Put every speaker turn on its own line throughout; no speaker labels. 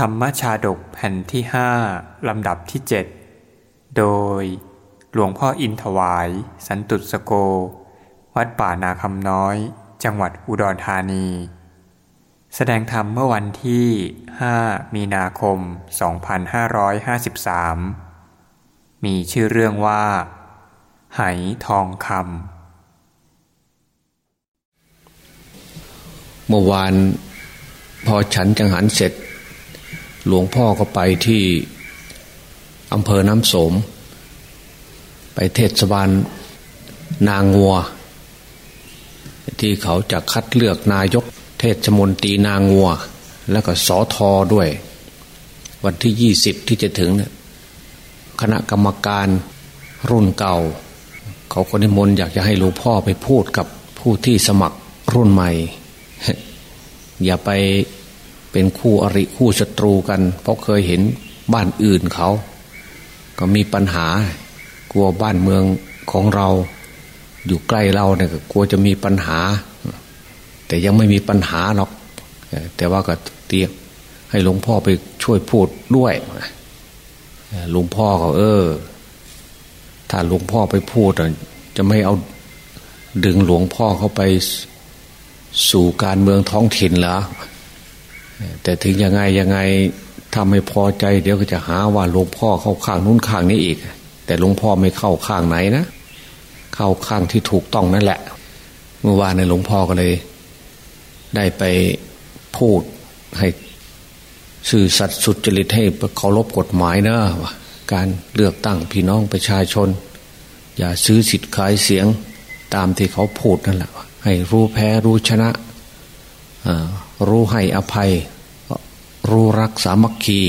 ธรรมชาดกแผ่นที่ห้าลำดับที่เจ็ดโดยหลวงพ่ออินถวาย สันตุสโก วัดป่านาคำน้อย จังหวัดอุดรธานี แสดงธรรมเมื่อวันที่ 5 มีนาคม 2553 มีชื่อเรื่องว่า ไหทองคำ
เมื่อวานพอฉันจังหันเสร็จ หลวงพ่อก็ไปที่อำเภอน้ำโสม ไปเทศบาลนางงัว ที่เขาจะคัดเลือกนายกเทศมนตรีนางงัว แล้วก็สอทอด้วย วันที่ยี่สิบที่จะถึงเนี่ยคณะกรรมการรุ่นเก่า เขาคนนิมนต์อยากจะให้หลวงพ่อไปพูดกับผู้ที่สมัครรุ่นใหม่ อย่าไป เป็นคู่อริคู่ศัตรูกัน เพราะเคยเห็นบ้านอื่นเขา ก็มีปัญหากลัวบ้านเมืองของเรา อยู่ใกล้เราเนี่ยกลัวจะมีปัญหา แต่ยังไม่มีปัญหาหรอก แต่ว่าก็เตียให้หลวงพ่อไปช่วยพูดด้วยหลวงพ่อเขาเออ ถ้าหลวงพ่อไปพูดจะไม่เอาดึงหลวงพ่อเข้าไปสู่การเมืองท้องถิ่นเหรอ แต่ถึงยังไงยังไงทำไม่พอใจ เดี๋ยวก็จะหาว่าหลวงพ่อเข้าข้างนู้นข้างนี้อีก แต่หลวงพ่อไม่เข้าข้างไหนนะเข้าข้างที่ถูกต้องนั่นแหละ เมื่อวานในหลวงพ่อก็เลย ได้ไปพูดให้สื่อสัตย์สุจริตให้เคารพกฎหมายนะการเลือกตั้งพี่น้องประชาชน อย่าซื้อสิทธิ์ขายเสียงตามที่เขาพูดนั่นแหละให้รู้แพ้รู้ชนะ รู้ให้อภัย รู้รักสามัคคี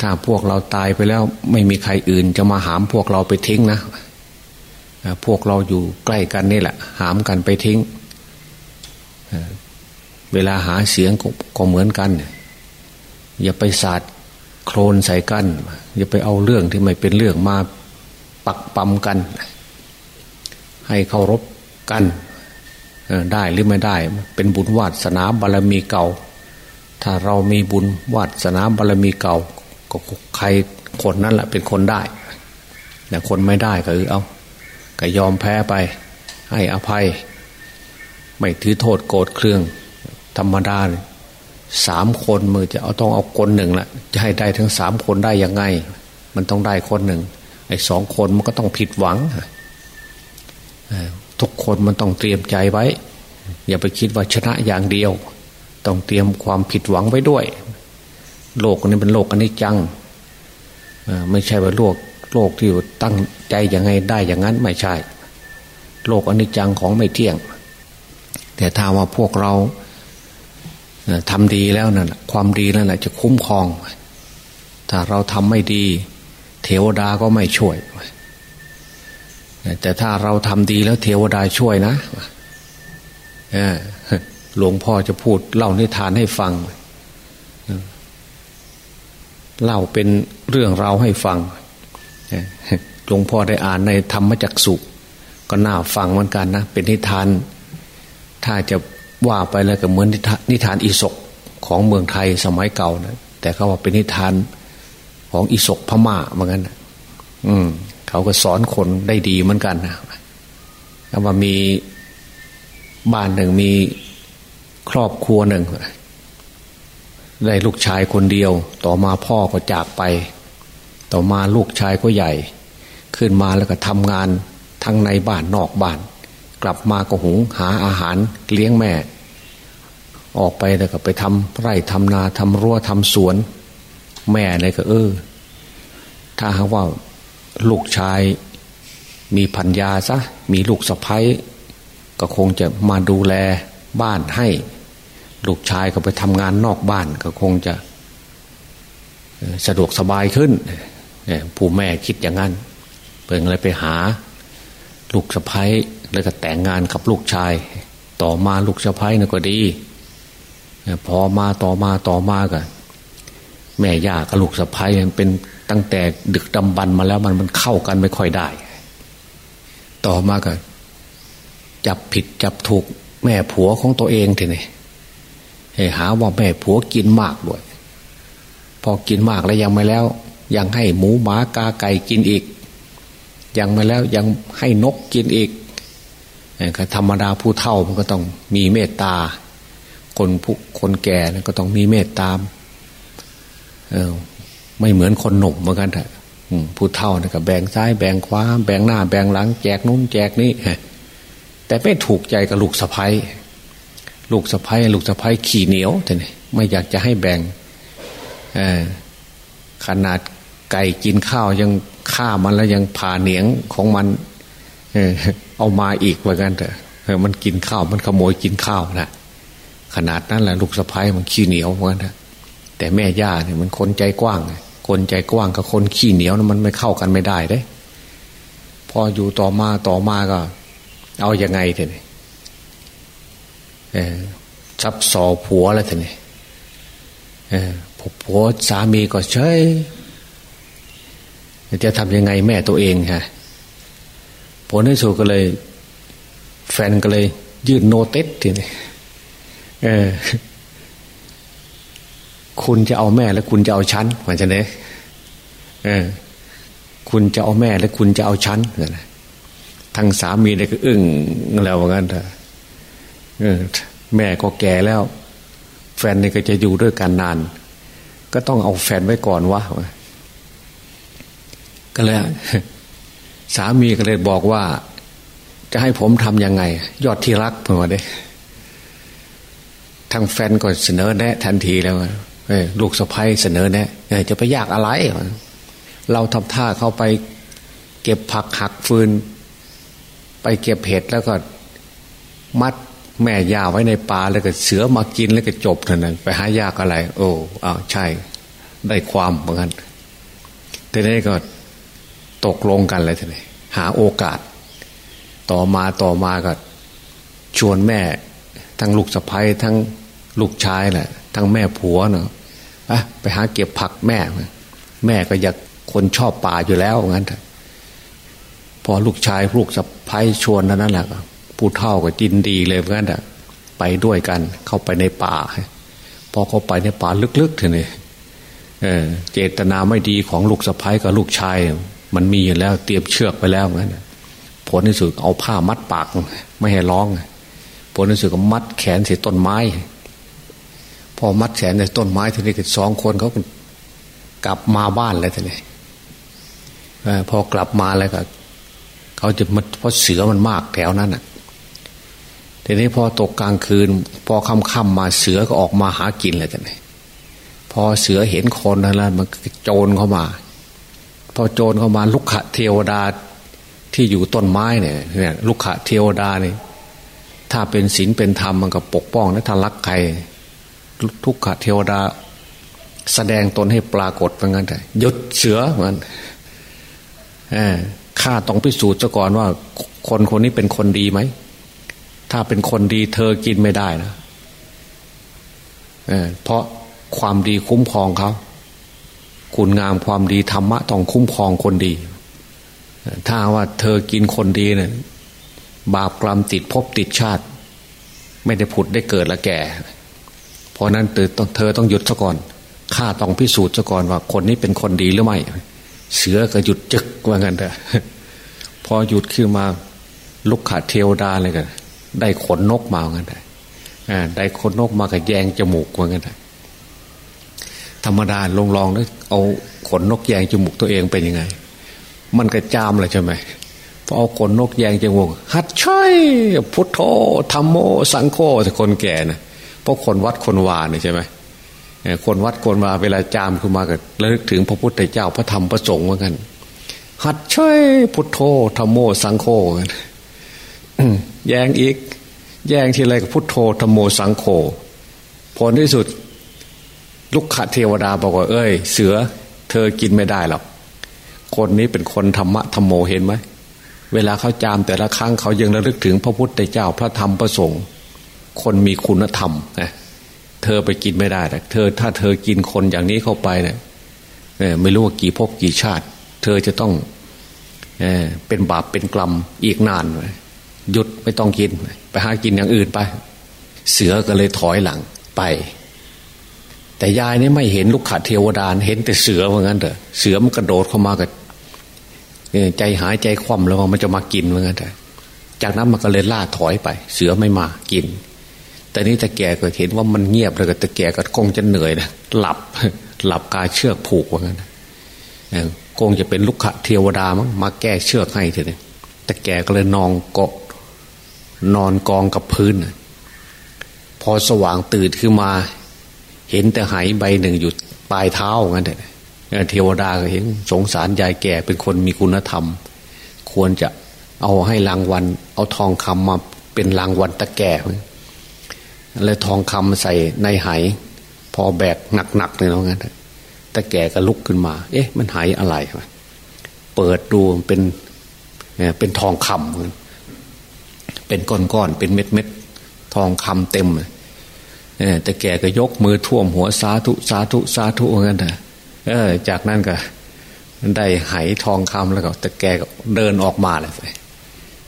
ถ้าพวกเราตายไปแล้วไม่มีใครอื่น จะมาหามพวกเราไปทิ้งนะพวกเราอยู่ใกล้กันนี่แหละ หามกันไปทิ้ง เวลาหาเสียงก็เหมือนกัน อย่าไปสาดโครนใส่กัน อย่าไปเอาเรื่องที่ไม่เป็นเรื่องมาปักปั๊มกัน ให้เคารพกัน ได้หรือไม่ได้ เป็นบุญวาสนาบารรมีเก่า ถ้าเรามีบุญวาสนาบารรมีเก่า ก็ใครคนนั้นแหละเป็นคนได้แต่คนไม่ได้ก็คือเอาก็ยอมแพ้ไป ให้อภัย ไม่ถือโทษโกรธเครื่อง ธรรมดาสามคนมือจะเอาต้องเอาคนหนึ่งละจะให้ได้ทั้งสามคนได้ยังไง มันต้องได้คนหนึ่งไอ้สองคนมันก็ต้องผิดหวัง ทุกคนมันต้องเตรียมใจไว้ อย่าไปคิดว่าชนะอย่างเดียว ต้องเตรียมความผิดหวังไว้ด้วย โลกนี้เป็นโลกอนิจจังไม่ใช่ว่าโลกโลกที่ตั้งใจย่างไงได้อย่างนั้นไม่ใช่ โลกอนิจจังของไม่เที่ยง แต่ถ้าว่าพวกเราทำดีแล้วนั่นความดีนั่นแหละจะคุ้มครอง ถ้าเราทำไม่ดี เทวดาก็ไม่ช่วย แต่ถ้าเราทำดีแล้วเทวดาช่วยนะหลวงพ่อจะพูดเล่านิทานให้ฟังเล่าเป็นเรื่องเราให้ฟังหลวงพ่อได้อ่านในธรรมจักสุก็น่าฟังเหมือนกันนะ เป็นนิทาน ถ้าจะว่าไปแล้วก็เหมือนนิทานอิศกของเมืองไทยสมัยเก่านะแต่เขาว่าเป็นนิทานของอิศกพม่าเหมือนกันอืม เขาก็สอนคนได้ดีเหมือนกันนะแล้วว่ามีบ้านหนึ่งมีครอบครัวหนึ่งได้ลูกชายคนเดียว ต่อมาพ่อก็จากไป ต่อมาลูกชายก็ใหญ่ ขึ้นมาแล้วก็ทำงานทั้งในบ้านนอกบ้าน กลับมาก็หุงหาอาหารเลี้ยงแม่ ออกไปแล้วก็ไปทำไร่ทำนาทำรั้วทำสวน แม่เลยก็เออ ถ้าหากว่า ลูกชาย มีพัญญาซะมีลูกสะพ้ยก็คงจะมาดูแลบ้านให้ ลูกชายก็ไปทำงานนอกบ้านก็คงจะสะดวกสบายขึ้นผู้แม่คิดอย่างนั้นเพิ่งเลยไปหา ลูกสะพ้ยแล้วก็แต่งงานกับลูกชาย ต่อมาลูกสะพ้ยนี่ก็ดี พอมาต่อมาต่อมากันแม่ย่ากับลูกสะพ้ยเป็น ตั้งแต่ดึกดำบรรมาแล้วมันมันเข้ากันไม่ค่อยได้ ต่อมาก็ จับผิดจับถูกแม่ผัวของตัวเองทีนี่หาว่าแม่ผัวกินมากด้วย พอกินมากแล้วยังไม่แล้ว ยังให้หมูหมากาไก่กินอีก ยังไม่แล้วยังให้นกกินอีกก็ธรรมดาผู้เฒ่ามันก็ต้องมีเมตตา คนผู้คนแก่ก็ต้องมีเมตตาเออ ไม่เหมือนคนหนุ่มเหมือนกันเถอะผู้เฒ่านี่ก็แบ่งซ้ายแบ่งขวาแบ่งหน้า แบ่งหลังแจกนู้นแจกนี้แต่ไม่ถูกใจกับลูกสะพ้ยลูกสะพ้ยลูกสะพ้ยขี่เหนียวแต่นี่ไม่อยากจะให้แบ่งขนาดไก่กินข้าวยังฆ่ามันแล้วยังผ่าเหนียงของมันเออเอามาอีกเหมือนกันเถอะมันกินข้าวมันขโมยกินข้าวนะขนาดนั้นแหละลูกสะพ้ยมันขี้เหนียวเหมือนกันแต่แม่ย่าเนี่ยมันคนใจกว้าง คนใจกว้างกับคนขี้เหนียวนะมันไม่เข้ากันไม่ได้เด้ พออยู่ต่อมาต่อมาก็ เอาอยัางไงเถอะนี่ซับสอผัวแล้วเถอะนี่ผัวสามีก็เฉยจะทำยังไงแม่ตัวเองฮะผลที่สุดก็เลย แฟนก็เลย ยื่นโนเตสทีนี้เออ คุณจะเอาแม่แล้วคุณจะเอาฉันเหมือนกันเลยคุณจะเอาแม่แล้วคุณจะเอาฉันนะทางสามีเนี่ยก็อึ้งแล้วเหมือนกันเถอะแม่ก็แก่แล้ว แฟนนี่ก็จะอยู่ด้วยกันนาน ก็ต้องเอาแฟนไว้ก่อนวะก็เลยสามีก็เลยบอกว่า จะให้ผมทำยังไง ยอดที่รักเพื่อนเด้ทางแฟนก็เสนอแนะทันทีแล้ว ลูกสะพ้ยเสนอแนะจะไปยากอะไร เราทำท่าเข้าไป เก็บผักหักฟืน ไปเก็บเห็ดแล้วก็ มัดแม่ยาไว้ในป่าแล้วก็เสือมากินแล้วก็จบเท่านั้น ไปหายากอะไร โอ้อ้าวใช่ ได้ความเหมือนกันแต่นี้ก็ตกลงกันเลยทีนี้หาโอกาส ต่อมาต่อมาก็ชวนแม่ ทั้งลูกสะพ้ยทั้งลูกชายแหละทั้งแม่ผัวเนาะ ไปหาเก็บผักแม่ แม่ก็อยากคนชอบป่าอยู่แล้วงั้นพอลูกชายลูกสะพ้ายชวนนั้นแหละผู้เท่าก็จินดีเลยงั้นไปด้วยกัน เข้าไปในป่าพอเขาไปในป่าลึกๆทีนี้เจตนาไม่ดีของลูกสะพ้ายกับลูกชาย มันมีอยู่แล้ว เตรียมเชือกไปแล้วงั้นผลที่สุดเอาผ้ามัดปาก ไม่ให้ร้อง ผลที่สุดก็มัดแขนใส่ต้นไม้ พอมัดแขนใส่ต้นไม้ทีนี้ก็สองคนเขากลับมาบ้านเลยทีนี้พอกลับมาแล้วก็เขาจะมันเพราะเสือมันมากแถวนั้นอะทีนี้พอตกกลางคืน พอค่ำๆมาเสือก็ออกมาหากินเลยทีนี้พอเสือเห็นคนแล้วมันโจรเข้ามา พอโจรเข้ามาลุกขะเทวดาที่อยู่ต้นไม้เนี่ยเนี่ย ลุกขะเทวดาเนี่ยถ้าเป็นศีลเป็นธรรมมันก็ปกป้องและถ้ารักใคร ทุกขเทวดา แสดงตนให้ปรากฏเหมือนกันแต่ยุดเสือเหมือนข้าต้องพิสูจน์ซะก่อนว่า คนคนนี้เป็นคนดีไหม ถ้าเป็นคนดีเธอกินไม่ได้นะเเพราะความดีคุ้มครองเขาคุณงามความดีธรรมะต้องคุ้มครองคนดี ถ้าว่าเธอกินคนดีเนี่ยบาปกรรมติดภพติดชาติ ไม่ได้ผุดได้เกิดละแก่ เพราะนั้นเธอต้องเธอต้องหยุดซะก่อนข้าต้องพิสูจน์ซะก่อนว่าคนนี้เป็นคนดีหรือไม่เสือก็หยุดจึกว่างั้นเถอะพอหยุดขึ้นมาลุกขาเทวดาเลยกันได้ขนนกมาว่างั้นเถอะได้ขนนกมากับแยงจมูกว่างั้นเถอะธรรมดาลองลองแล้วเอาขนนกแยงจมูกตัวเองเป็นยังไง มันกระจามเลยใช่ไหมพอเอาขนนกแยงจมูกฮัดช่ยพุทโธธรรมโมสังโฆแต่คนแก่นะ ราะคนวัดคนวาเนี่ยใช่ไหมคนวัดคนวาเวลาจามขึ้นมาก็ระลึกถึงพระพุทธเจ้าพระธรรมพระสงฆ์เหมือนกันหัดช่วยพุทโธธรรมโมสังโฆกันแยงอีก แยงทีไรก็พุทโธธรรมโมสังโฆผลที่สุดลุกขะเทวดาบอกว่า เอ้ย เสือเธอกินไม่ได้หรอก คนนี้เป็นคนธรรมะธรรมโมเห็นไหม เวลาเขาจามแต่ละครั้งเขายังระลึกถึงพระพุทธเจ้าพระธรรมพระสงฆ์ คนมีคุณธรรมนะเธอไปกินไม่ได้เธอถ้าเธอกินคนอย่างนี้เข้าไปเนี่ยไม่รู้ว่ากี่ภพกี่ชาติ เธอจะต้องเเป็นบาปเป็นกรรมอีกนานเลยหยุดไม่ต้องกิน ไปหากินอย่างอื่นไป เสือก็เลยถอยหลังไป แต่ยายนี่ไม่เห็นลูกขะเทวดาเห็นแต่เสือเหมือนกันเถอะเสือมันกระโดดเข้ามากับใจหายใจคว่ำแล้วมันจะมากินเหมือนกันเถอะจากนั้นมันก็เลยล่าถอยไป เสือไม่มากิน แต่นี้ตะแก่ก็เห็นว่ามันเงียบเลยก็ตะแก่ก็คงจะเหนื่อยนะหลับหลับกาเชือกผูกเหมือนกันคงจะเป็นลูกขะเทวดามั้งมาแก้เชือกให้เถอะตะแก่ก็เลยนอนเกาะนอนกองกับพื้น พอสว่างตื่นขึ้นมา เห็นแต่หายใบหนึ่งอยู่ปลายเท้างั้นเถอะเทวดาก็เห็นสงสารยายแก่เป็นคนมีคุณธรรม ควรจะเอาให้รางวัล เอาทองคำมาเป็นรางวัลตะแก่ เลยทองคำใส่ในหายพอแบกหนักๆเลยเนาะงั้นตะแก่ก็ลุกขึ้นมา เอ๊ะ มันหายอะไรเปิดดูเป็นเป็นทองคำเป็นก้อนๆเป็นเม็ดๆทองคำเต็มเลยแต่แกก็ยกมือท่วมหัวสาธุสาธุสาธุเหมือนกันเออ จากนั้นก็ได้ไหทองคำแล้วก็แต่แกก็เดินออกมาเลย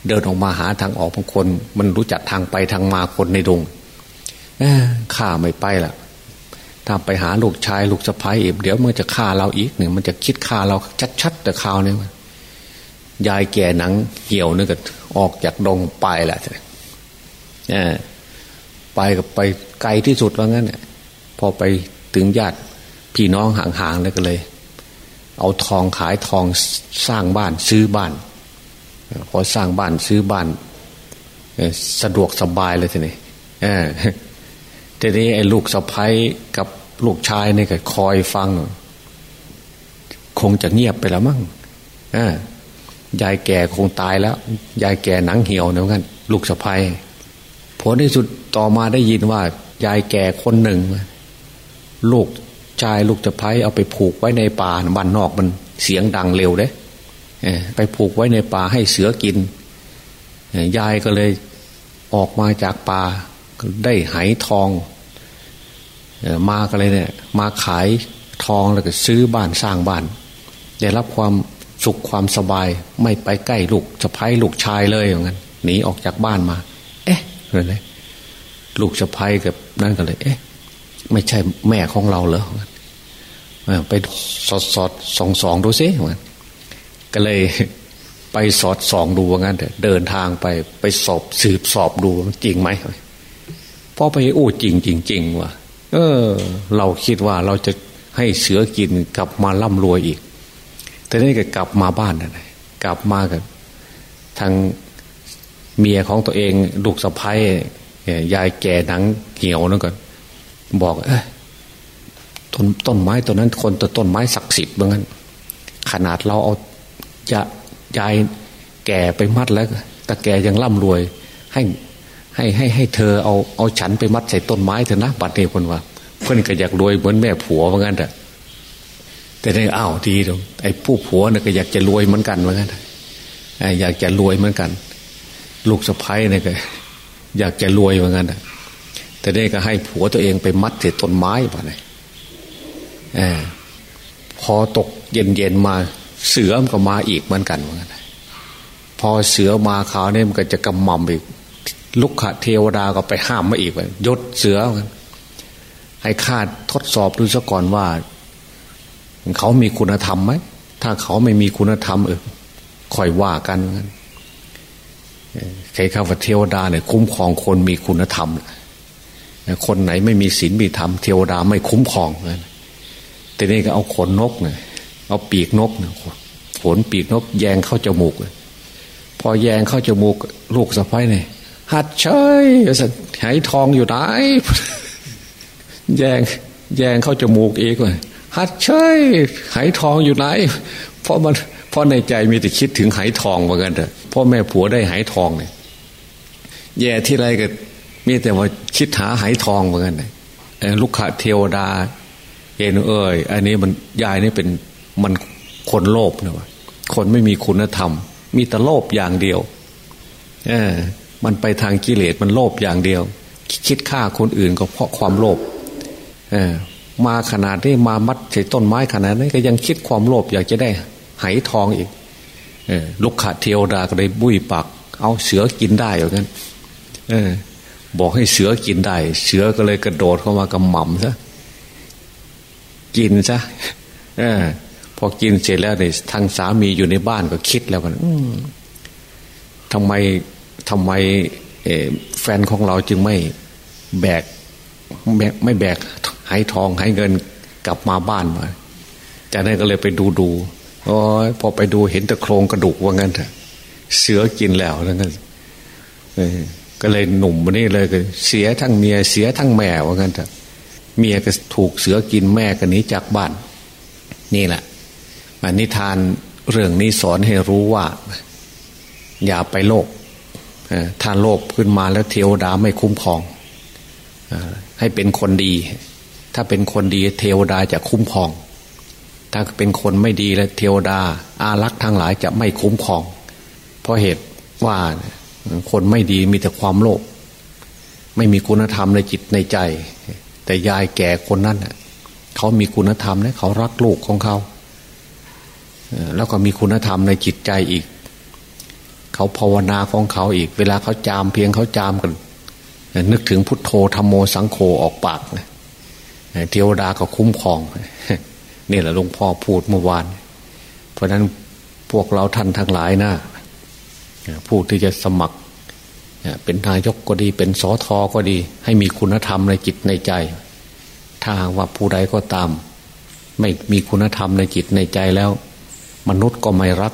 เดินออกมาหาทางออกบางคน มันรู้จักทางไปทางมาคนในดง ข้าไม่ไปละถ้าไปหาลูกชายลูกสะพ้ายอีกเดี๋ยวมันจะฆ่าเราอีกเนี่ยมันจะคิดฆ่าเราชัดๆแต่ข่าวนี้ยายแก่หนังเหี่ยวนี่ก็ออกจากดงไปแหละไปกับไปไกลที่สุดว่างั้นเนี่ยพอไปถึงญาติพี่น้องห่างๆแล้วก็เลย เอาทองขายทองสร้างบ้านซื้อบ้านพอสร้างบ้านซื้อบ้านสะดวกสบายเลยทีนี้ ทีนี้ไอ้ลูกสะพ้ายกับลูกชายเนี่ก็คอยฟัง คงจะเงียบไปแล้วมั้งยายแก่คงตายแล้ว ยายแก่หนังเหี่ยวเหมือนกันลูกสะพ้ายผลที่สุดต่อมาได้ยินว่า ยายแก่คนหนึ่ง ลูกชายลูกสะพ้ายเอาไปผูกไว้ในป่าบ้านนอกมันเสียงดังเร็วเด้ไปผูกไว้ในป่าให้เสือกิน ยายก็เลยออกมาจากป่าได้ไหทอง มากันเลยเนี่ย มาขายทองแล้วก็ซื้อบ้านสร้างบ้าน ได้รับความสุขความสบายไม่ไปใกล้ลูกสะพ้ายลูกชายเลยอย่างนั้นหนีออกจากบ้านมา เอ๊ะเลยลูกสะพ้ายกับนั่นก็เลย เอ๊ะ ไม่ใช่แม่ของเราเหรอไปสอดสอดสองสองดูซิก็เลยไปสอดส่องดูว่างั้นเดินทางไปไปสอบสืบสอบดูจริงไหมพอไปโอ้จริงจริงจริงว่ะ เออ เราคิดว่าเราจะให้เสือกินกลับมาร่ำรวยอีกแต่นี่ก็กลับมาบ้านนะกลับมากับทางเมียของตัวเองลูกสะพ้ายยายแก่หนังเหี่ยวนั่นก็บอกเออต้นต้นไม้ตัวนั้นคนตัวต้นไม้ศักดิ์สิทธิ์เหมือนกันขนาดเราเอาจะยายแก่ไปมัดแล้วแต่แกยังร่ำรวย ให้ ให้ให้ให้เธอเอาเอาฉันไปมัดใส่ต้นไม้เถอะนะบัดนี้คนว่า เพื่อนก็อยากรวยเหมือนแม่ผัวเหมือนกันแต่แต่ได้อ้าวดีตรงไอ้ผู้ผัวเนี่ยก็อยากจะรวยเหมือนกันเหมือนกันอยากจะรวยเหมือนกัน ลูกสะพ้ายเนี่ยก็ อยากจะรวยเหมือนกันแต่ได้ก็ให้ผัวตัวเองไปมัดใส่ต้นไม้ไปเลยพอตกเย็นเย็นมาเสือมันก็มาอีกเหมือนกันเหมือนกันพอเสือมาขาวเนี่ยมันก็จะกำหม่อมอีก ลุกขะเทวดาก็ไปห้ามมาอีกยศเสือ ให้คาดทดสอบดูซะก่อนว่า เขามีคุณธรรมไหมถ้าเขาไม่มีคุณธรรมเออคอยว่ากันใครข้าวเทวดาเนี่ยคุ้มครองคนมีคุณธรรมคนไหนไม่มีศีลมีธรรมเทวดาไม่คุ้มครองแต่นี่ก็เอาขนนกเนี่ยเอาปีกนกเนี่ยขนปีกนก แยงเข้าจมูกเลยพอแยงเข้าจมูก ลูกสะพ้ายเนี่ย หัดเฉยสัหายทองอยู่ไหนแยงแยงเข้าจมูกเองเลยหัดเฉยหายทองอยู่ไหน เพราะมันเพราะในใจมีแต่คิดถึงหายทองเหมือนกันเถอะพ่อแม่ผัวได้หายทองเนี่ยแย่ที่ไรก็มีแต่ว่าคิดหาหายทองเหมือนกันเลยลูกขะเทวดาเห็นเอ้ยอันนี้มันยายนี่เป็นมันคนโลภนะวะคนไม่มีคุณธรรม มีแต่โลภอย่างเดียว เออ มันไปทางกิเลสมันโลภอย่างเดียว คิดฆ่าคนอื่นก็เพราะความโลภเออมาขนาดนี้มามัดใส่ต้นไม้ขนาดนี้ก็ยังคิดความโลภอยากจะได้ไหทองอีกเออลูกขาเทวดาก็เลยบุยปักเอาเสือกินได้อย่างนั้นเออบอกให้เสือกินได้ เสือก็เลยกระโดดเข้ามากระหม่ำซะกินซะอพอกินเสร็จแล้วเนี่ยทางสามีอยู่ในบ้านก็คิดแล้วกันทำไม ทำไมแฟนของเราจึงไม่แบกแบกไม่แบกหายทองหายเงินกลับมาบ้านมาจากนั้นก็เลยไปดูดูโอ้ยพอไปดูเห็นแต่โครงกระดูกว่างั้นเถอะเสือกินแล้วแล้วกันก็เลยหนุ่มวันนี้เลยก็เสียทั้งเมียเสียทั้งแม่ว่างั้นเถอะเมียก็ถูกเสือกินแม่ก็หนีจากบ้าน นี่แหละมันนิทานเรื่องนี้สอนให้รู้ว่า อย่าไปโลภ ถ้าโลภขึ้นมาแล้วเทวดาไม่คุ้มครองให้เป็นคนดี ถ้าเป็นคนดีเทวดาจะคุ้มครอง ถ้าเป็นคนไม่ดีแล้วเทวดา อารักษ์ทั้งหลายจะไม่คุ้มครอง เพราะเหตุว่าคนไม่ดีมีแต่ความโลภไม่มีคุณธรรมในจิตในใจ แต่ยายแก่คนนั้นเขามีคุณธรรมนะเขารักลูกของเขาแล้วก็มีคุณธรรมในจิตใจอีก เขาภาวนาของเขาอีก เวลาเขาจามเพียงเขาจามกันนึกถึงพุทโธธรรมโมสังโฆออกปากเทวดาก็คุ้มครองนี่แหละหลวงพ่อพูดเมื่อวาน เพราะนั้นพวกเราท่านทั้งหลายนะผู้ที่จะสมัครเป็นนายกก็ดี เป็นสอทอก็ดี ให้มีคุณธรรมในจิตในใจ ถ้าว่าผู้ใดก็ตาม ไม่มีคุณธรรมในจิตในใจแล้ว มนุษย์ก็ไม่รัก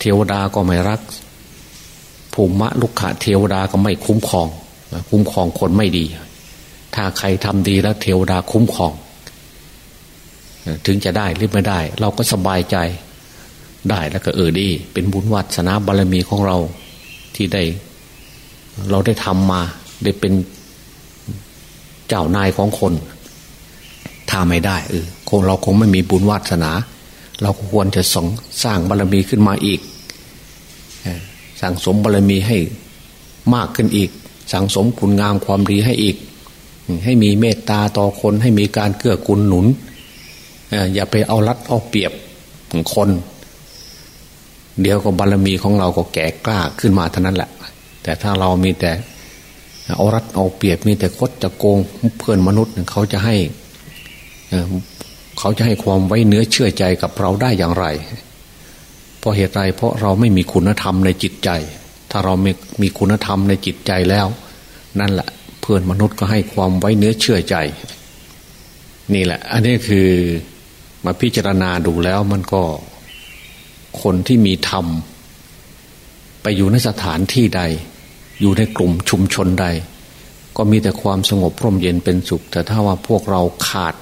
เทวดาก็ไม่รัก ภูมิมะลุกขะเทวดาก็ไม่คุ้มครอง คุ้มครองคนไม่ดี ถ้าใครทำดีแล้วเทวดาคุ้มครอง ถึงจะได้หรือไม่ได้ เราก็สบายใจได้แล้วก็เออดี เป็นบุญวัฒนาบารมีของเราที่ได้ เราได้ทำมา ได้เป็นเจ้านายของคนถ้าไม่ได้เออคงเราคงไม่มีบุญวัฒนา เราควรจะสองสร้างบารมีขึ้นมาอีก สั่งสมบารมีให้มากขึ้นอีก สั่งสมคุณงามความดีให้อีก ให้มีเมตตาต่อคนให้มีการเกื้อกูลหนุน อย่าไปเอารัดเอาเปรียบคน เดี๋ยวก็บารมีของเราก็แก่กล้าขึ้นมาเท่านั้นแหละ แต่ถ้าเรามีแต่เอารัดเอาเปรียบมีแต่คดจะโกงเพื่อนมนุษย์เขาจะให้เขาจะให้ความไว้เนื้อเชื่อใจกับเราได้อย่างไร เพราะเหตุไรเพราะเราไม่มีคุณธรรมในจิตใจ ถ้าเรามีมีคุณธรรมในจิตใจแล้ว นั่นแหละเพื่อนมนุษย์ก็ให้ความไว้เนื้อเชื่อใจ นี่แหละ อันนี้คือมาพิจารณาดูแล้วมันก็คนที่มีธรรม ไปอยู่ในสถานที่ใด อยู่ในกลุ่มชุมชนใด ก็มีแต่ความสงบร่มเย็นเป็นสุข แต่ถ้าว่าพวกเราขาด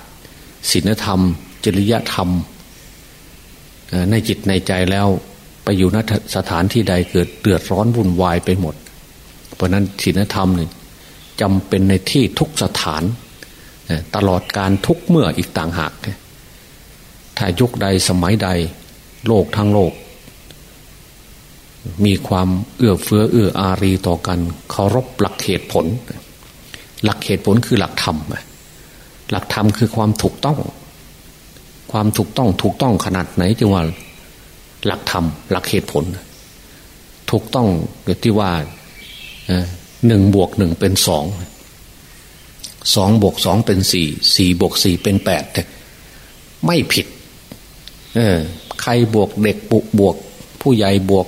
ศีลธรรม จริยธรรม ในจิตในใจแล้วไปอยู่ณสถานที่ใดเกิดเดือดร้อนวุ่นวายไปหมด เพราะนั้นศีลธรรมเนี่ยจำเป็นในที่ทุกสถาน ตลอดการทุกเมื่ออีกต่างหาก ถ้ายุคใดสมัยใดโลกทั้งโลก มีความเอื้อเฟื้อเอื้ออารีต่อกันเคารพหลักเหตุผล หลักเหตุผลคือหลักธรรมหลักธรรมคือความถูกต้อง ความถูกต้องถูกต้องขนาดไหนจึงว่าหลักธรรมหลักเหตุผล ถูกต้องที่ว่าหนึ่งบวกหนึ่งเป็นสองสองบวกสองเป็นสี่สี่บวกสี่เป็นแปดไม่ผิด เออ ใครบวกเด็กบุบวก ผู้ใหญ่บวก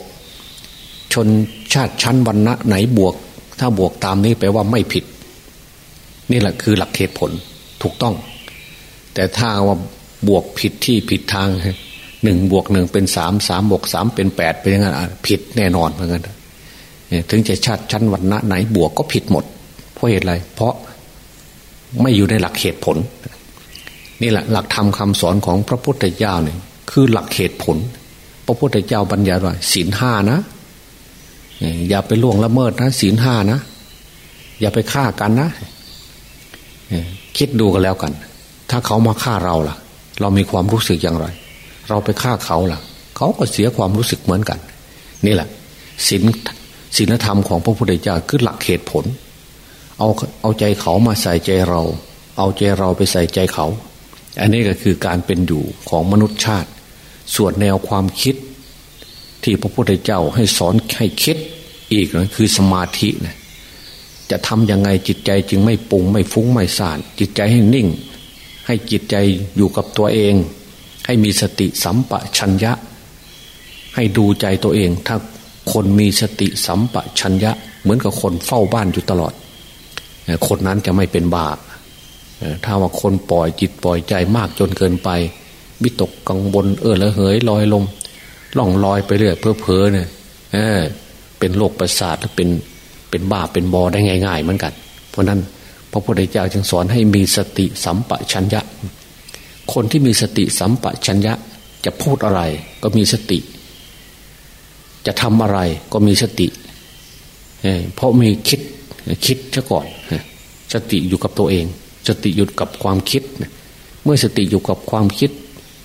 ชนชาติชั้นวรรณะไหนบวก ถ้าบวกตามนี้แปลว่าไม่ผิด นี่แหละคือหลักเหตุผลถูกต้อง แต่ถ้าว่า บวกผิดที่ผิดทางหนึ่งบวกหนึ่งเป็นสามสามบวกสามเป็นแปดเป็นยังไงผิดแน่นอนเหมือนกันถึงจะชาติชั้นวันณะไหนบวกก็ผิดหมด เพราะเหตุอะไร เพราะไม่อยู่ในหลักเหตุผล นี่แหละหลักธรรมคาสอนของพระพุทธเจ้าเนี่ยคือหลักเหตุผล พระพุทธเจ้าบัญญัติว่าศีลห้านะอย่าไปล่วงละเมิดนะศีลห้านะ อย่าไปฆ่ากันนะคิดดูกันแล้วกัน ถ้าเขามาฆ่าเราล่ะ เรามีความรู้สึกอย่างไร เราไปฆ่าเขาล่ะ เขาก็เสียความรู้สึกเหมือนกัน นี่แหละศีลศีลธรรมของพระพุทธเจ้าคือหลักเหตุผล เอาเอาใจเขามาใส่ใจเรา เอาใจเราไปใส่ใจเขา อันนี้ก็คือการเป็นอยู่ของมนุษยชาติ ส่วนแนวความคิด ที่พระพุทธเจ้าให้สอนให้คิดอีกนะคือสมาธินะจะทำยังไงจิตใจจึงไม่ปุงไม่ฟุ้งไม่สานจิตใจให้นิ่ง ให้จิตใจอยู่กับตัวเอง ให้มีสติสัมปชัญญะ ให้ดูใจตัวเอง ถ้าคนมีสติสัมปชัญญะ เหมือนกับคนเฝ้าบ้านอยู่ตลอด คนนั้นจะไม่เป็นบาปถ้าว่าคนปล่อยจิตปล่อยใจมากจนเกินไปวิตกกังวลเออละเหยลอยลมล่องลอยไปเรื่อยเพ้อเพอเนี่ยเออเป็นโรคประสาทแล้วเป็นเป็นบ้าเป็นบอได้ง่าย ๆ เหมือนกัน เพราะนั้น พระพุทธเจ้าจึงสอนให้มีสติสัมปชัญญะ คนที่มีสติสัมปชัญญะ จะพูดอะไรก็มีสติ จะทำอะไรก็มีสติเพราะมีคิดคิดซะก่อนสติอยู่กับตัวเอง สติอยู่กับความคิด เมื่อสติอยู่กับความคิด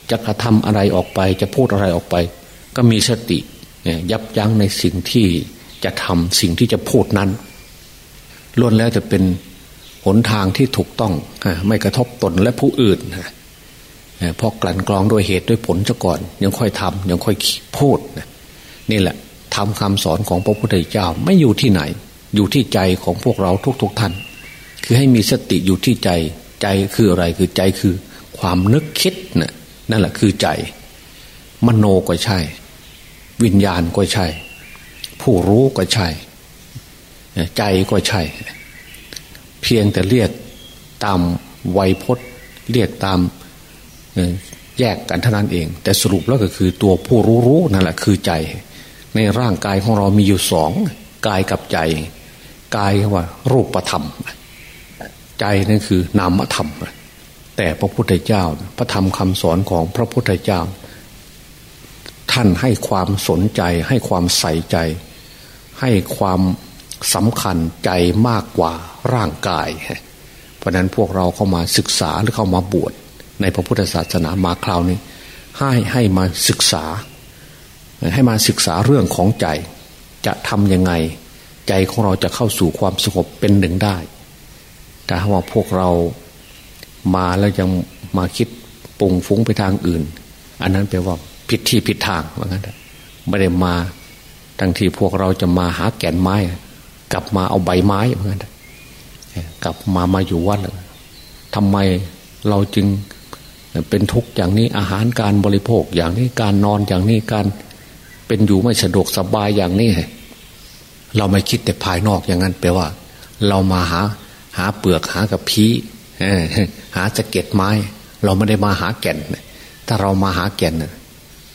จะกระทำอะไรออกไป จะพูดอะไรออกไป ก็มีสติยับยั้งในสิ่งที่จะทำสิ่งที่จะพูดนั้นล้วนแล้วจะเป็น นทางที่ถูกต้องไม่กระทบตนและผู้อื่นเพราะกลั่นกรองด้วยเหตุด้วยผลซะก่อน ยังค่อยทำยังค่อยพูดนี่แหละทำคำสอนของพระพุทธเจ้าไม่อยู่ที่ไหน อยู่ที่ใจของพวกเราทุกๆทท่าน คือให้มีสติอยู่ที่ใจใจคืออะไรคือใจคือความนึกคิดนะนั่นแหละคือใจ มโนก็ใช่ วิญญาณก็ใช่ ผู้รู้ก็ใช่ ใจก็ใช่ เพียงแต่เรียกตามไวยพจน์เรียกตามแยกกันเท่านั้นเอง แต่สรุปแล้วก็คือตัวผู้รู้รู้นั่นแหละคือใจ ในร่างกายของเรามีอยู่สองกายกับใจกายว่า รูปธรรม ใจนั่นคือนามธรรม แต่พระพุทธเจ้า พระธรรมคำสอนของพระพุทธเจ้า ท่านให้ความสนใจ ให้ความใส่ใจ ให้ความสำคัญใจมากกว่า ร่างกาย เพราะนั้นพวกเราเข้ามาศึกษาหรือเข้ามาบวชในพระพุทธศาสนามาคราวนี้ ให้ให้มาศึกษา ให้มาศึกษาเรื่องของใจ จะทำยังไง ใจของเราจะเข้าสู่ความสงบเป็นหนึ่งได้ แต่ถ้าว่าพวกเรามาแล้วยังมาคิดปุ่งฟุ้งไปทางอื่น อันนั้นแปลว่าผิดที่ผิดทางว่างั้นไม่ได้มาทั้งที่พวกเราจะมาหาแก่นไม้ กลับมาเอาใบไม้เหมือนกัน กลับมามาอยู่วัดทำไมเราจึงเป็นทุกข์อย่างนี้อาหารการบริโภคอย่างนี้การนอนอย่างนี้การเป็นอยู่ไม่สะดวกสบายอย่างนี้เราไม่คิดแต่ภายนอกอย่างนั้นแปลว่า เรามาหาหาเปลือกหากับพีหาสะเก็ดไม้ เราไม่ได้มาหาแก่นถ้าเรามาหาแก่น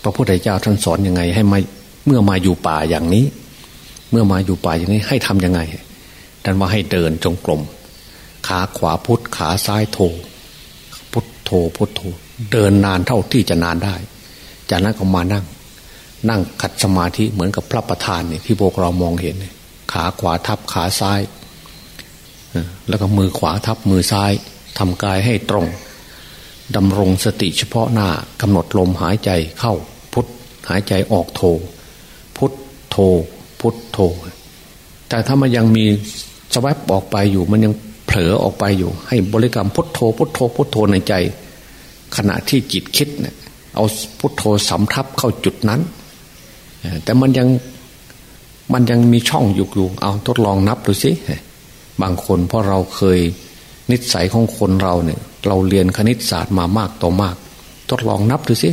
พระพุทธเจ้าท่านสอนยังไง ให้มาเมื่อมาอยู่ป่าอย่างนี้ เมื่อมาอยู่ป่าอย่างนี้ให้ทํำยังไง ท่านว่าให้เดินจงกรมขาขวาพุทธขาซ้ายโถโธพุทโธเดินนานเท่าที่จะนานได้ จากนั้นก็มานั่ง นั่งขัดสมาธิเหมือนกับพระประธานเนี่ยที่พวกเรามองเห็น ขาขวาทับขาซ้าย แล้วก็มือขวาทับมือซ้ายทำกายให้ตรงดำรงสติเฉพาะหน้ากำหนดลมหายใจเข้าพุทหายใจออกโท พุทโท พุทโท แต่ถ้ามันยังมี สวับออกไปอยู่ มันยังเผลอออกไปอยู่ ให้บริกรรมพุทโธพุทโธพุทโธในใจ ขณะที่จิตคิดเนี่ยเอาพุทโธสำทับเข้าจุดนั้น แต่มันยังมันยังมีช่องอยู่อยู่ เอาทดลองนับดูสิบางคนเพราะเราเคยนิสัยของคนเราเนี่ย เราเรียนคณิตศาสตร์มามากต่อมาก ทดลองนับดูสิ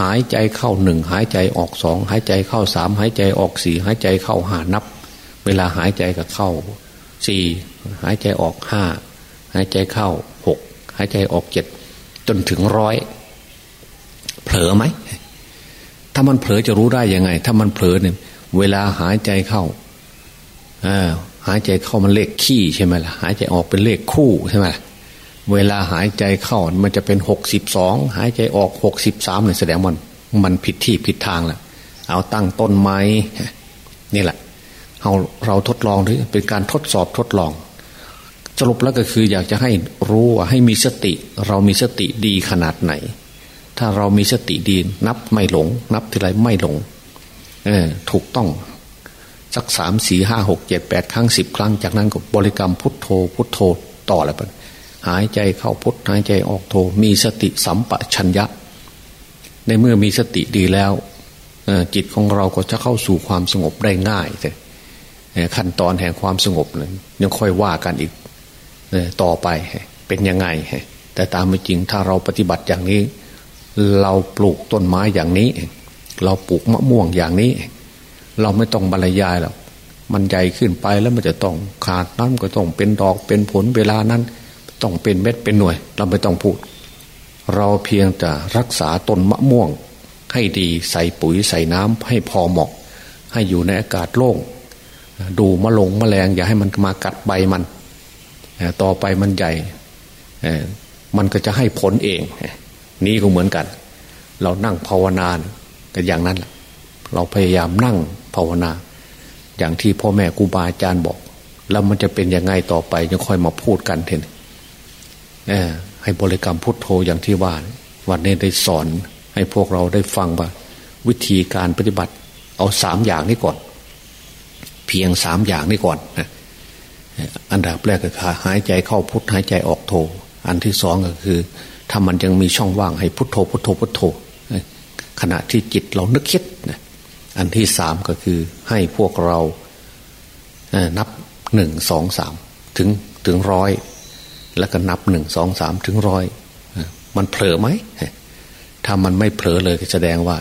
หายใจเข้าหนึ่งหายใจออกสองหายใจเข้าสามหายใจออกสี่หายใจเข้าห้านับ เวลาหายใจกับเข้าสี่หายใจออกห้าหายใจเข้าหกหายใจออกเจ็ดจนถึงร้อยเผลอไหม ถ้ามันเผลอจะรู้ได้ยังไง ถ้ามันเผลอเนี่ย เวลาหายใจเข้าหายใจเข้ามันเลขขี้ใช่ไหมล่ะหายใจออกเป็นเลขคู่ใช่ไหมเวลาหายใจเข้ามันจะเป็นหกสิบสองหายใจออกหกสิบสามเนี่ยแสดงมันมันผิดที่ผิดทางแหละเอาตั้งต้นไม้นี่แหละ เราเราทดลองหรือเป็นการทดสอบทดลอง สรุปแล้วก็คืออยากจะให้รู้ว่าให้มีสติ เรามีสติดีขนาดไหน ถ้าเรามีสติดีนับไม่หลง นับทีไรไม่หลง เออถูกต้องสักสามสี่ห้าหกเจ็ดแปดครั้งสิบครั้ง จากนั้นก็บริกรรมพุทโธ พุทโธต่อแล้วไปหายใจเข้าพุทหายใจออกโธมีสติสัมปชัญญะ ในเมื่อมีสติดีแล้วจิตของเราก็จะเข้าสู่ความสงบได้ง่ายเลย ขั้นตอนแห่งความสงบเลยยังค่อยว่ากันอีกต่อไปเป็นยังไง แต่ตามไม่จริงถ้าเราปฏิบัติอย่างนี้ เราปลูกต้นไม้อย่างนี้ เราปลูกมะม่วงอย่างนี้ เราไม่ต้องบรรยายหรอกมันใหญ่ขึ้นไปแล้วมันจะต้องขาดน้ำก็ต้องเป็นดอกเป็นผลเวลานั้น ต้องเป็นเม็ดเป็นหน่วย เราไม่ต้องพูด เราเพียงแต่รักษาต้นมะม่วง ให้ดีใส่ปุ๋ยใส่น้ำให้พอเหมาะ ให้อยู่ในอากาศโล่ง ดูมะลงมะแมลงอย่าให้มันมากัดใบมันต่อไปมันใหญ่มันก็จะให้ผลเอง นี่ก็เหมือนกัน เรานั่งภาวนาก็อย่างนั้นแหละเราพยายามนั่งภาวนา อย่างที่พ่อแม่ครูบาอาจารย์บอก แล้วมันจะเป็นยังไงต่อไปจะค่อยมาพูดกันเถอะให้บริกรรมพุทโธอย่างที่ว่า วันนี้ได้สอนให้พวกเราได้ฟังว่า วิธีการปฏิบัติ เอาสามอย่างนี้ก่อน เพียงสามอย่างนี้ก่อนอันดับแรกก็คือหายใจเข้าพุทหายใจออกโธอันที่สองก็คือ ถ้ามันยังมีช่องว่างให้พุทโธพุทโธพุทโธขณะที่จิตเรานึกคิดอันที่สามก็คือให้พวกเรานับหนึ่งสองสามถึงถึงร้อยแล้วก็นับหนึ่งสองสามถึงร้อยมันเผลอไหมถ้ามันไม่เผลอเลยก็แสดงว่า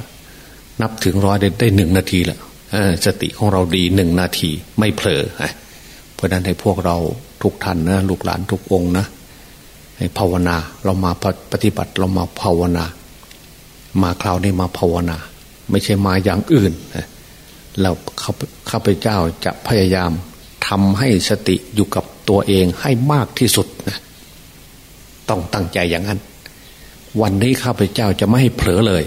นับถึงร้อยได้ได้หนึ่งนาทีและ สติของเราดีหนึ่งนาทีไม่เผลอเพราะนั้นให้พวกเราทุกท่านนะลูกหลานทุกองนะให้ภาวนาเรามาปฏิบัติเรามาภาวนา มาคราวนี้มาภาวนา ไม่ใช่มาอย่างอื่นเราข้าพเจ้าจะพยายามทำให้สติอยู่กับตัวเองให้มากที่สุดนะต้องตั้งใจอย่างนั้น วันนี้ข้าพเจ้าจะไม่ให้เผลอเลย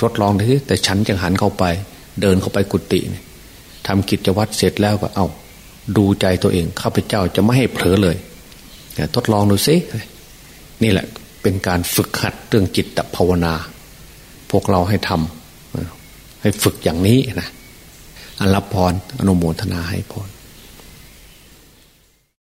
ทดลองดูแต่ฉันจะหันเข้าไป เดินเข้าไปกุฏิทำกิจวัตรเสร็จแล้วก็เอาดูใจตัวเองข้าพเจ้าจะไม่ให้เผลอเลยทดลองดูซินี่แหละเป็นการฝึกหัดเรื่องจิตภาวนา พวกเราให้ทำให้ฝึกอย่างนี้นะอันรับพรอนุโมทนาให้พร